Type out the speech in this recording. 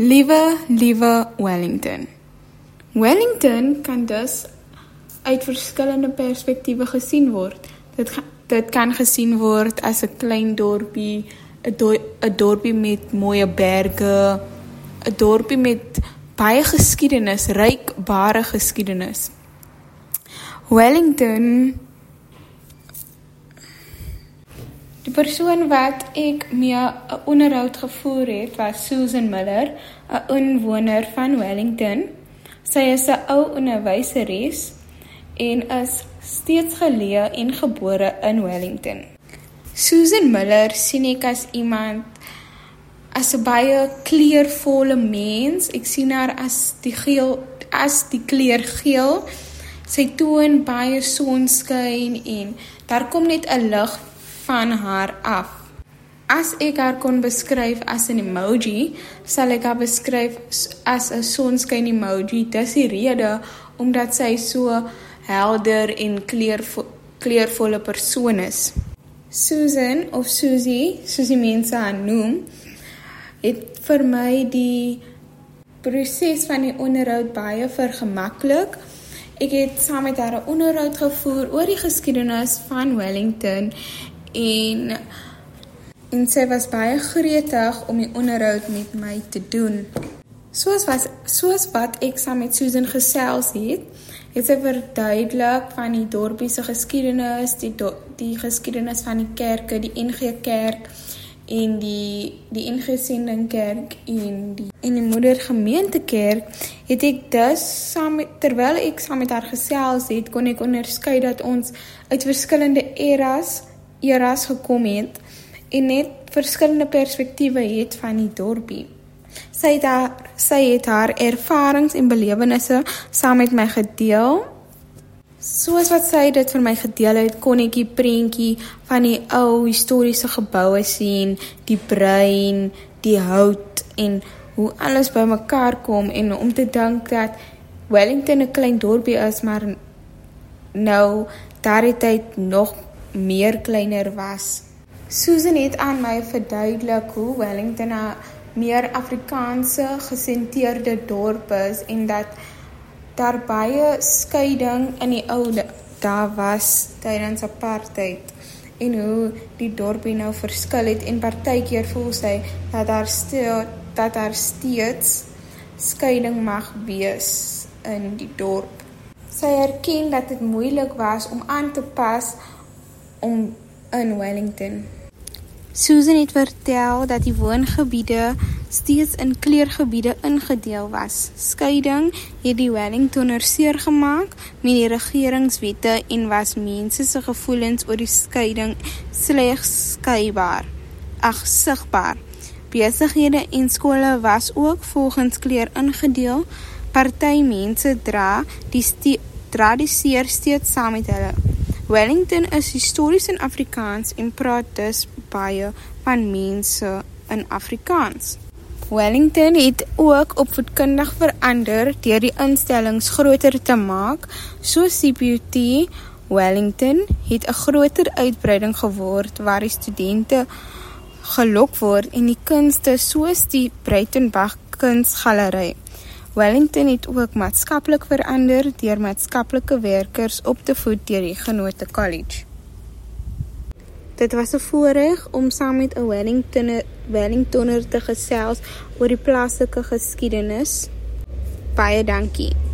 Liewe, liewe Wellington. Wellington kan dus uit verskillende perspektiewe gesien word. Dit dit kan gesien word as 'n klein dorpie, 'n do, 'n dorpie met mooi berge, 'n dorpie met baie geskiedenis, rykbare geskiedenis. Wellington Die persoon wat ek mee 'n onderhoud gevoer het, was Susan Miller, 'n inwoner van Wellington. Sy is 'n ou onderwyseres en is steeds geleë en gebore in Wellington. Susan Miller sien ek as iemand as 'n baie kleurvolle mens. Ek sien haar as die geel as die kleur geel. Sy toon baie sonskyn en daar kom net 'n lig van haar af. As ek haar kon beskryf as 'n emoji, sal ek haar beskryf as 'n sonskyn emoji. Dis die rede omdat sy so helder en kleurvo kleurvolle persoon is. Susan of Susie, Susie mense haar noem, het vir my die proses van die onderhoud baie vergemaklik. Ek het saam met haar 'n onderhoud gevoer oor die geskiedenis van Wellington en en sy was baie gretig om die onderhoud met my te doen. Soos was soos wat ek saam met Susan gesels het, het sy verduidelik van die dorpie se geskiedenis, die do, die geskiedenis van die kerke, die NG Kerk en die die NG Sending Kerk en die en die Moeder Gemeente Kerk, het ek dus saam met, terwyl ek saam met haar gesels het, kon ek onderskei dat ons uit verskillende eras eras gekom het en net verskillende perspektiewe het van die dorpie. Sy het haar, sy het haar ervarings en belewennisse saam met my gedeel. Soos wat sy dit vir my gedeel het, kon ek die prentjie van die ou historiese geboue sien, die brein, die hout en hoe alles bymekaar kom en om te dink dat Wellington 'n klein dorpie is, maar nou daardie tyd nog meer kleiner was. Susan het aan my verduidelik hoe Wellington 'n meer Afrikaanse gesentreerde dorp is en dat daar baie skeiding in die ou daar was tydens apartheid en hoe die dorpie nou verskil het en partykeer voel sy dat daar stil dat daar steeds skeiding mag wees in die dorp. Sy erken dat dit moeilik was om aan te pas om in Wellington. Susan het vertel dat die woongebiede steeds in kleurgebiede ingedeel was. Skeiding het die Wellingtoners seer gemaak met die regeringswette en was mense se gevoelens oor die skeiding slegs skeibaar. Ag sigbaar. Besighede en skole was ook volgens kleur ingedeel. Party mense dra die dra die seer steeds saam met hulle. Wellington is histories in Afrikaans en praat dus baie van mense in Afrikaans. Wellington het ook opvoedkundig verander deur die instellings groter te maak, soos CPUT Wellington het 'n groter uitbreiding geword waar die studente gelok word en die kunste soos die Breitenberg Kunsgalery Wellington het ook maatskaplik verander deur maatskaplike werkers op te voed deur die Genote College. Dit was 'n voorreg om saam met 'n Wellingtoner Wellingtoner te gesels oor die plaaslike geskiedenis. Baie dankie.